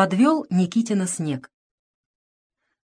Подвел Никитина снег.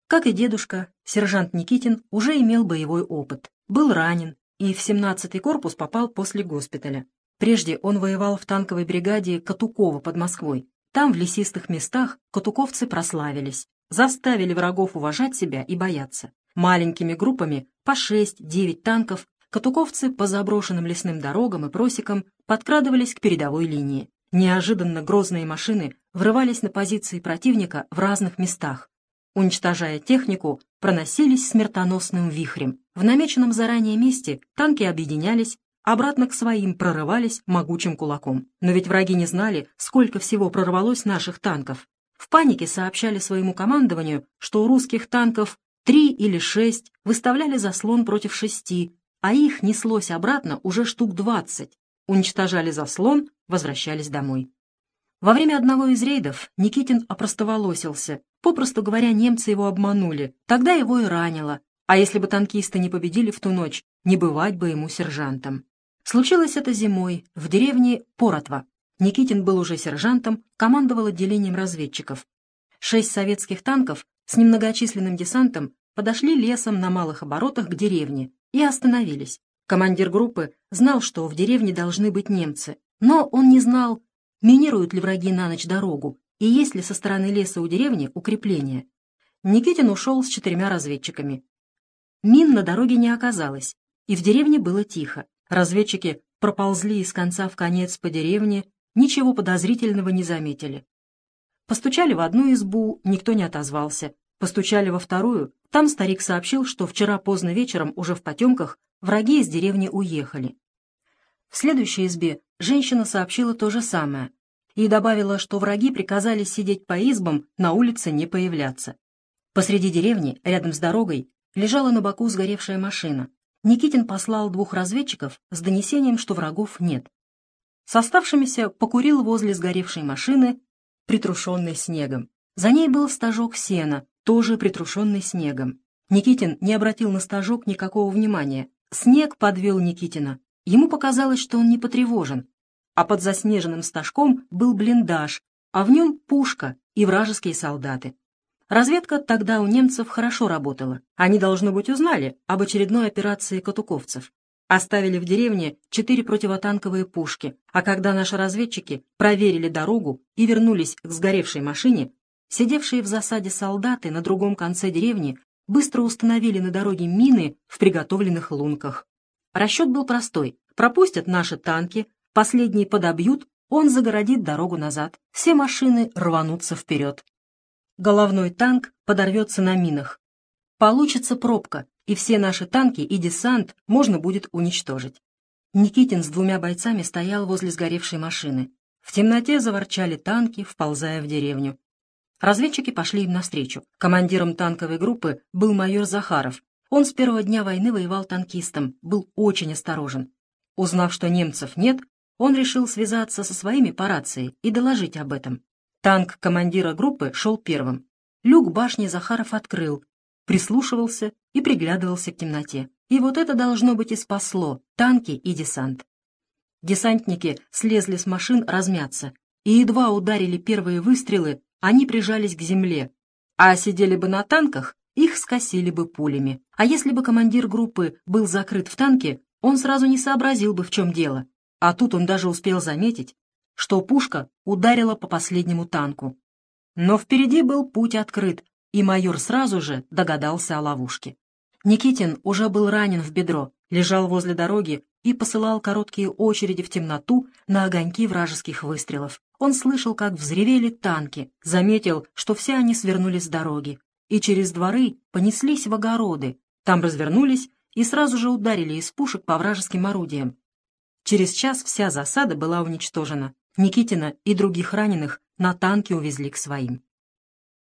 Как и дедушка, сержант Никитин уже имел боевой опыт. Был ранен и в 17-й корпус попал после госпиталя. Прежде он воевал в танковой бригаде Катукова под Москвой. Там, в лесистых местах, катуковцы прославились, заставили врагов уважать себя и бояться. Маленькими группами по 6-9 танков катуковцы по заброшенным лесным дорогам и просекам подкрадывались к передовой линии. Неожиданно грозные машины врывались на позиции противника в разных местах. Уничтожая технику, проносились смертоносным вихрем. В намеченном заранее месте танки объединялись обратно к своим прорывались могучим кулаком. Но ведь враги не знали, сколько всего прорвалось наших танков. В панике сообщали своему командованию, что у русских танков три или шесть выставляли заслон против шести, а их неслось обратно уже штук двадцать. Уничтожали заслон, возвращались домой. Во время одного из рейдов Никитин опростоволосился. Попросту говоря, немцы его обманули. Тогда его и ранило. А если бы танкисты не победили в ту ночь, не бывать бы ему сержантом. Случилось это зимой в деревне Поротва. Никитин был уже сержантом, командовал отделением разведчиков. Шесть советских танков с немногочисленным десантом подошли лесом на малых оборотах к деревне и остановились. Командир группы знал, что в деревне должны быть немцы, но он не знал, минируют ли враги на ночь дорогу и есть ли со стороны леса у деревни укрепления. Никитин ушел с четырьмя разведчиками. Мин на дороге не оказалось, и в деревне было тихо. Разведчики проползли из конца в конец по деревне, ничего подозрительного не заметили. Постучали в одну избу, никто не отозвался. Постучали во вторую, там старик сообщил, что вчера поздно вечером, уже в потемках, враги из деревни уехали. В следующей избе женщина сообщила то же самое и добавила, что враги приказали сидеть по избам, на улице не появляться. Посреди деревни, рядом с дорогой, лежала на боку сгоревшая машина. Никитин послал двух разведчиков с донесением, что врагов нет. С оставшимися покурил возле сгоревшей машины, притрушенной снегом. За ней был стажок сена, тоже притрушенный снегом. Никитин не обратил на стажок никакого внимания. Снег подвел Никитина. Ему показалось, что он не потревожен. А под заснеженным стажком был блиндаж, а в нем пушка и вражеские солдаты. Разведка тогда у немцев хорошо работала. Они, должно быть, узнали об очередной операции катуковцев. Оставили в деревне четыре противотанковые пушки, а когда наши разведчики проверили дорогу и вернулись к сгоревшей машине, сидевшие в засаде солдаты на другом конце деревни быстро установили на дороге мины в приготовленных лунках. Расчет был простой. Пропустят наши танки, последние подобьют, он загородит дорогу назад. Все машины рванутся вперед головной танк подорвется на минах. Получится пробка, и все наши танки и десант можно будет уничтожить. Никитин с двумя бойцами стоял возле сгоревшей машины. В темноте заворчали танки, вползая в деревню. Разведчики пошли им навстречу. Командиром танковой группы был майор Захаров. Он с первого дня войны воевал танкистом, был очень осторожен. Узнав, что немцев нет, он решил связаться со своими по рации и доложить об этом. Танк командира группы шел первым. Люк башни Захаров открыл, прислушивался и приглядывался к темноте. И вот это должно быть и спасло танки и десант. Десантники слезли с машин размяться, и едва ударили первые выстрелы, они прижались к земле, а сидели бы на танках, их скосили бы пулями. А если бы командир группы был закрыт в танке, он сразу не сообразил бы, в чем дело. А тут он даже успел заметить, что пушка ударила по последнему танку. Но впереди был путь открыт, и майор сразу же догадался о ловушке. Никитин уже был ранен в бедро, лежал возле дороги и посылал короткие очереди в темноту на огоньки вражеских выстрелов. Он слышал, как взревели танки, заметил, что все они свернули с дороги, и через дворы понеслись в огороды, там развернулись и сразу же ударили из пушек по вражеским орудиям. Через час вся засада была уничтожена. Никитина и других раненых на танке увезли к своим.